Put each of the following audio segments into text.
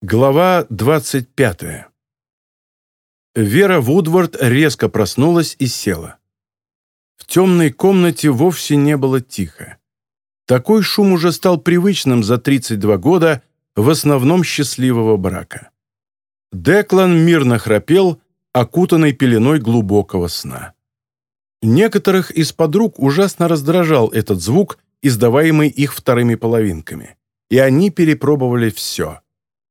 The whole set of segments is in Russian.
Глава 25. Вера Вудвард резко проснулась и села. В темной комнате вовсе не было тихо. Такой шум уже стал привычным за 32 года в основном счастливого брака. Деклан мирно храпел, окутанный пеленой глубокого сна. Некоторых из подруг ужасно раздражал этот звук, издаваемый их вторыми половинками, и они перепробовали все –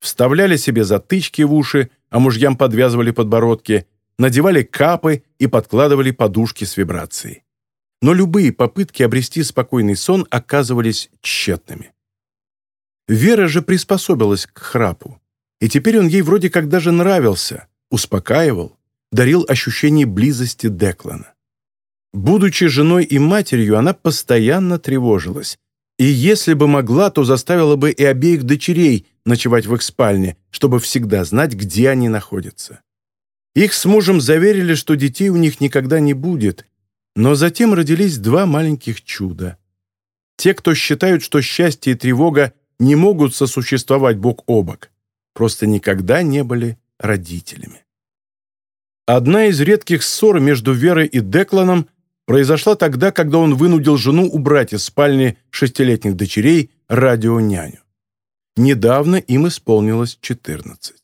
вставляли себе затычки в уши, а мужьям подвязывали подбородки, надевали капы и подкладывали подушки с вибрацией. Но любые попытки обрести спокойный сон оказывались тщетными. Вера же приспособилась к храпу, и теперь он ей вроде как даже нравился, успокаивал, дарил ощущение близости Деклана. Будучи женой и матерью, она постоянно тревожилась, и если бы могла, то заставила бы и обеих дочерей ночевать в их спальне, чтобы всегда знать, где они находятся. Их с мужем заверили, что детей у них никогда не будет, но затем родились два маленьких чуда. Те, кто считают, что счастье и тревога не могут сосуществовать бок о бок, просто никогда не были родителями. Одна из редких ссор между Верой и Декланом произошла тогда, когда он вынудил жену убрать из спальни шестилетних дочерей радионяню. Недавно им исполнилось 14.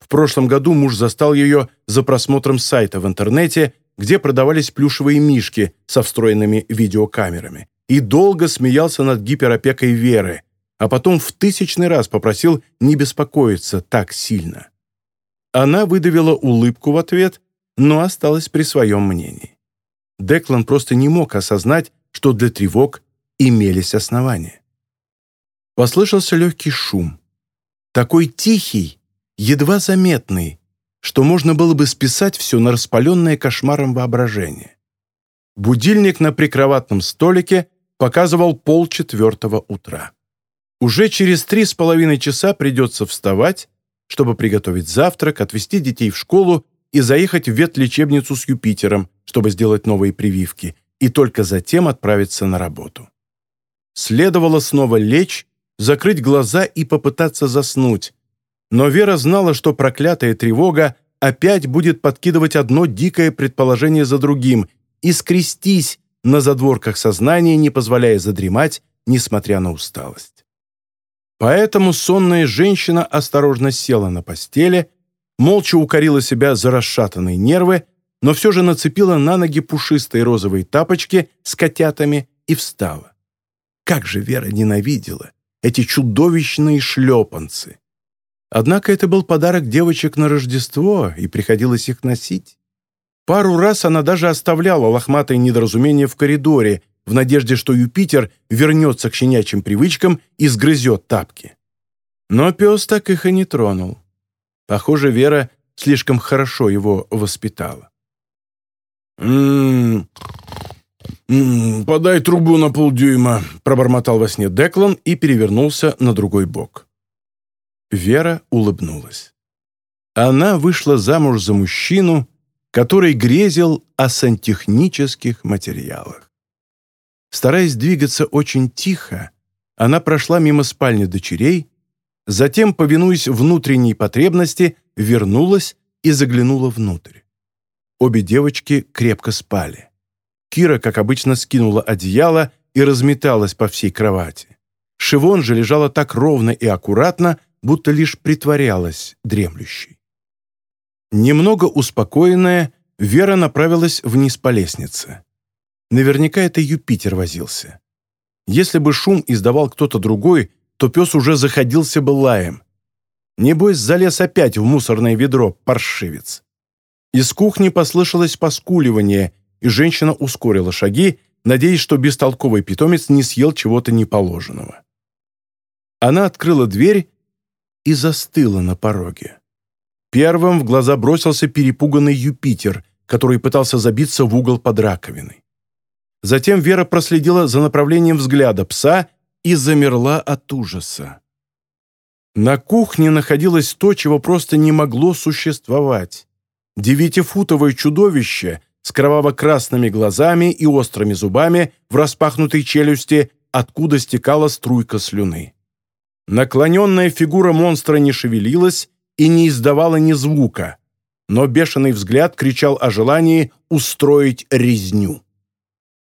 В прошлом году муж застал ее за просмотром сайта в интернете, где продавались плюшевые мишки со встроенными видеокамерами, и долго смеялся над гиперопекой Веры, а потом в тысячный раз попросил не беспокоиться так сильно. Она выдавила улыбку в ответ, но осталась при своем мнении. Деклан просто не мог осознать, что для тревог имелись основания. Послышался легкий шум. Такой тихий, едва заметный, что можно было бы списать все на распаленное кошмаром воображение. Будильник на прикроватном столике показывал полчетвертого утра. Уже через три с половиной часа придется вставать, чтобы приготовить завтрак, отвезти детей в школу и заехать в ветлечебницу с Юпитером, чтобы сделать новые прививки, и только затем отправиться на работу. Следовало снова лечь, закрыть глаза и попытаться заснуть, но Вера знала, что проклятая тревога опять будет подкидывать одно дикое предположение за другим и скрестись на задворках сознания, не позволяя задремать, несмотря на усталость. Поэтому сонная женщина осторожно села на постели, молча укорила себя за расшатанные нервы, но все же нацепила на ноги пушистые розовые тапочки с котятами и встала. Как же Вера ненавидела эти чудовищные шлепанцы! Однако это был подарок девочек на Рождество, и приходилось их носить. Пару раз она даже оставляла лохматое недоразумение в коридоре, в надежде, что Юпитер вернется к щенячьим привычкам и сгрызет тапки. Но пес так их и не тронул. Похоже, Вера слишком хорошо его воспитала. «М -м подай трубу на полдюйма», — пробормотал во сне Деклан и перевернулся на другой бок. Вера улыбнулась. Она вышла замуж за мужчину, который грезил о сантехнических материалах. Стараясь двигаться очень тихо, она прошла мимо спальни дочерей Затем, повинуясь внутренней потребности, вернулась и заглянула внутрь. Обе девочки крепко спали. Кира, как обычно, скинула одеяло и разметалась по всей кровати. Шивон же лежала так ровно и аккуратно, будто лишь притворялась дремлющей. Немного успокоенная, Вера направилась вниз по лестнице. Наверняка это Юпитер возился. Если бы шум издавал кто-то другой, то пес уже заходился бы лаем. Небось, залез опять в мусорное ведро, паршивец. Из кухни послышалось поскуливание, и женщина ускорила шаги, надеясь, что бестолковый питомец не съел чего-то неположенного. Она открыла дверь и застыла на пороге. Первым в глаза бросился перепуганный Юпитер, который пытался забиться в угол под раковиной. Затем Вера проследила за направлением взгляда пса и замерла от ужаса. На кухне находилось то, чего просто не могло существовать. Девятифутовое чудовище с кроваво-красными глазами и острыми зубами в распахнутой челюсти, откуда стекала струйка слюны. Наклоненная фигура монстра не шевелилась и не издавала ни звука, но бешеный взгляд кричал о желании устроить резню.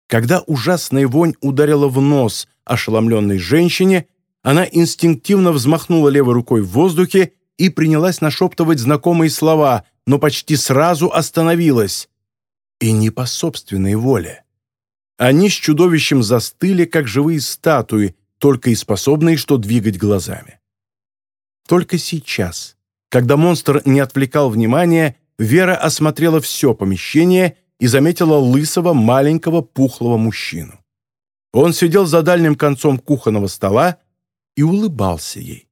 Когда ужасная вонь ударила в нос ошеломленной женщине, она инстинктивно взмахнула левой рукой в воздухе и принялась нашептывать знакомые слова, но почти сразу остановилась. И не по собственной воле. Они с чудовищем застыли, как живые статуи, только и способные что двигать глазами. Только сейчас, когда монстр не отвлекал внимания, Вера осмотрела все помещение и заметила лысого, маленького, пухлого мужчину. Он сидел за дальним концом кухонного стола и улыбался ей.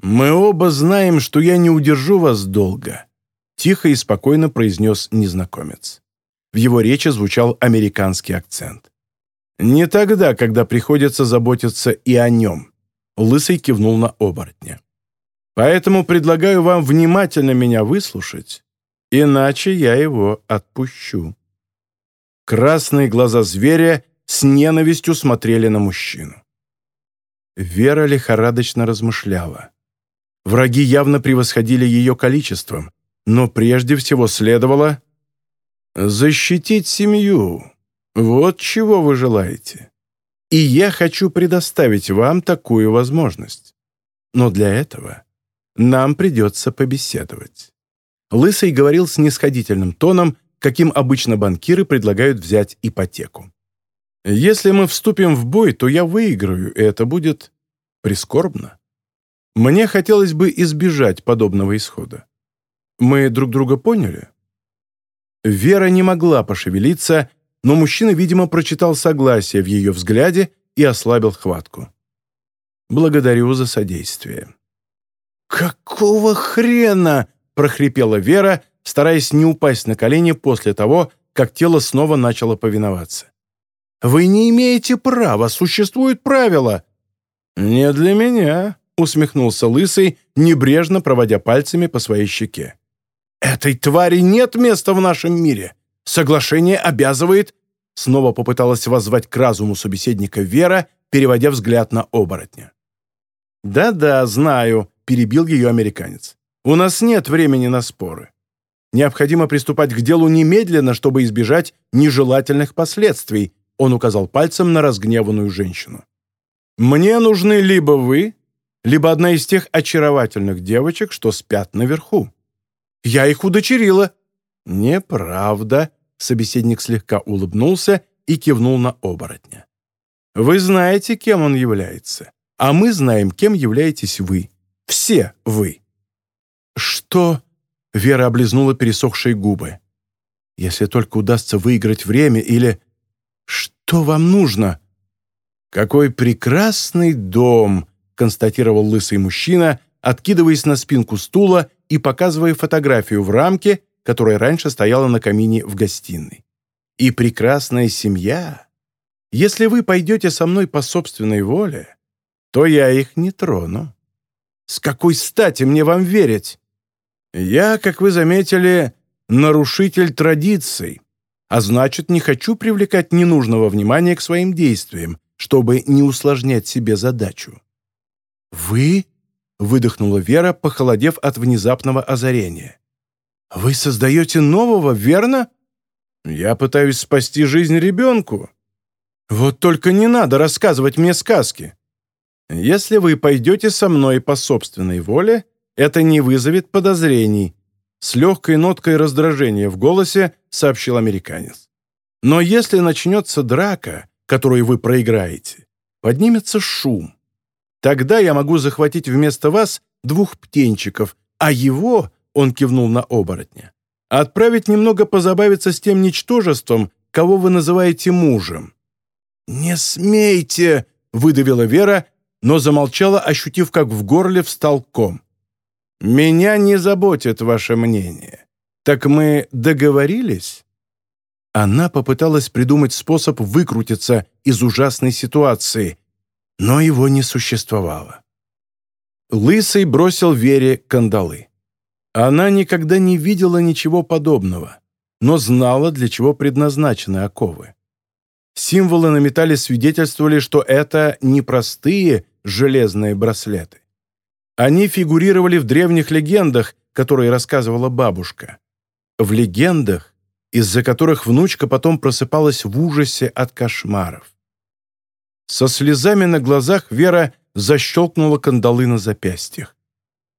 «Мы оба знаем, что я не удержу вас долго», — тихо и спокойно произнес незнакомец. В его речи звучал американский акцент. «Не тогда, когда приходится заботиться и о нем», — Лысый кивнул на оборотня. «Поэтому предлагаю вам внимательно меня выслушать, иначе я его отпущу». Красные глаза зверя с ненавистью смотрели на мужчину. Вера лихорадочно размышляла. Враги явно превосходили ее количеством, но прежде всего следовало защитить семью. Вот чего вы желаете. И я хочу предоставить вам такую возможность. Но для этого нам придется побеседовать. Лысый говорил с нисходительным тоном, каким обычно банкиры предлагают взять ипотеку. Если мы вступим в бой, то я выиграю, и это будет прискорбно. Мне хотелось бы избежать подобного исхода. Мы друг друга поняли? Вера не могла пошевелиться, но мужчина, видимо, прочитал согласие в ее взгляде и ослабил хватку. «Благодарю за содействие». «Какого хрена?» — прохрипела Вера, стараясь не упасть на колени после того, как тело снова начало повиноваться. «Вы не имеете права, существуют правила». «Не для меня», усмехнулся Лысый, небрежно проводя пальцами по своей щеке. «Этой твари нет места в нашем мире. Соглашение обязывает...» Снова попыталась воззвать к разуму собеседника Вера, переводя взгляд на оборотня. «Да-да, знаю», — перебил ее американец. «У нас нет времени на споры. Необходимо приступать к делу немедленно, чтобы избежать нежелательных последствий», он указал пальцем на разгневанную женщину. «Мне нужны либо вы, либо одна из тех очаровательных девочек, что спят наверху. Я их удочерила». «Неправда», — собеседник слегка улыбнулся и кивнул на оборотня. «Вы знаете, кем он является, а мы знаем, кем являетесь вы. Все вы». «Что?» — Вера облизнула пересохшие губы. «Если только удастся выиграть время или...» «Что вам нужно?» «Какой прекрасный дом!» констатировал лысый мужчина, откидываясь на спинку стула и показывая фотографию в рамке, которая раньше стояла на камине в гостиной. «И прекрасная семья. Если вы пойдете со мной по собственной воле, то я их не трону. С какой стати мне вам верить? Я, как вы заметили, нарушитель традиций, а значит, не хочу привлекать ненужного внимания к своим действиям, чтобы не усложнять себе задачу. «Вы?» — выдохнула Вера, похолодев от внезапного озарения. «Вы создаете нового, верно?» «Я пытаюсь спасти жизнь ребенку». «Вот только не надо рассказывать мне сказки. Если вы пойдете со мной по собственной воле, это не вызовет подозрений», с легкой ноткой раздражения в голосе сообщил американец. «Но если начнется драка, которую вы проиграете, поднимется шум. Тогда я могу захватить вместо вас двух птенчиков, а его, — он кивнул на оборотня, — отправить немного позабавиться с тем ничтожеством, кого вы называете мужем». «Не смейте!» — выдавила Вера, но замолчала, ощутив, как в горле встал ком. «Меня не заботит ваше мнение. Так мы договорились?» Она попыталась придумать способ выкрутиться из ужасной ситуации, но его не существовало. Лысый бросил Вере кандалы. Она никогда не видела ничего подобного, но знала, для чего предназначены оковы. Символы на металле свидетельствовали, что это не простые железные браслеты. Они фигурировали в древних легендах, которые рассказывала бабушка. В легендах, из-за которых внучка потом просыпалась в ужасе от кошмаров. Со слезами на глазах Вера защелкнула кандалы на запястьях.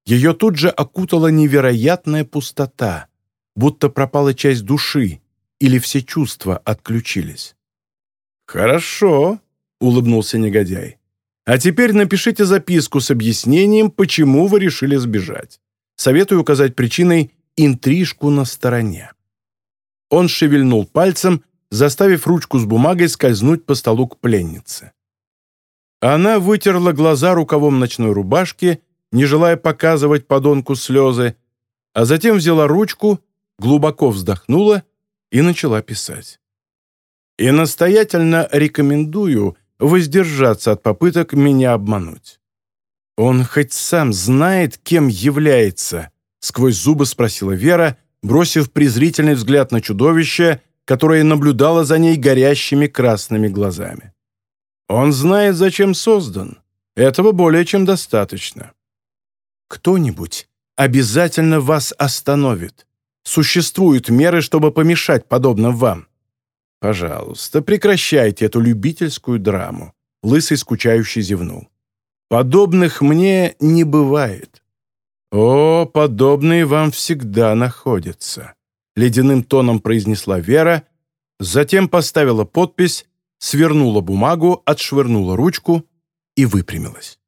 Ее тут же окутала невероятная пустота, будто пропала часть души или все чувства отключились. «Хорошо», — улыбнулся негодяй. «А теперь напишите записку с объяснением, почему вы решили сбежать. Советую указать причиной интрижку на стороне». Он шевельнул пальцем, заставив ручку с бумагой скользнуть по столу к пленнице. Она вытерла глаза рукавом ночной рубашки, не желая показывать подонку слезы, а затем взяла ручку, глубоко вздохнула и начала писать. «И настоятельно рекомендую воздержаться от попыток меня обмануть. Он хоть сам знает, кем является?» сквозь зубы спросила Вера, бросив презрительный взгляд на чудовище, которое наблюдало за ней горящими красными глазами. Он знает, зачем создан. Этого более чем достаточно. Кто-нибудь обязательно вас остановит. Существуют меры, чтобы помешать подобным вам. Пожалуйста, прекращайте эту любительскую драму. Лысый скучающий зевнул. Подобных мне не бывает. О, подобные вам всегда находятся. Ледяным тоном произнесла Вера, затем поставила подпись свернула бумагу, отшвырнула ручку и выпрямилась.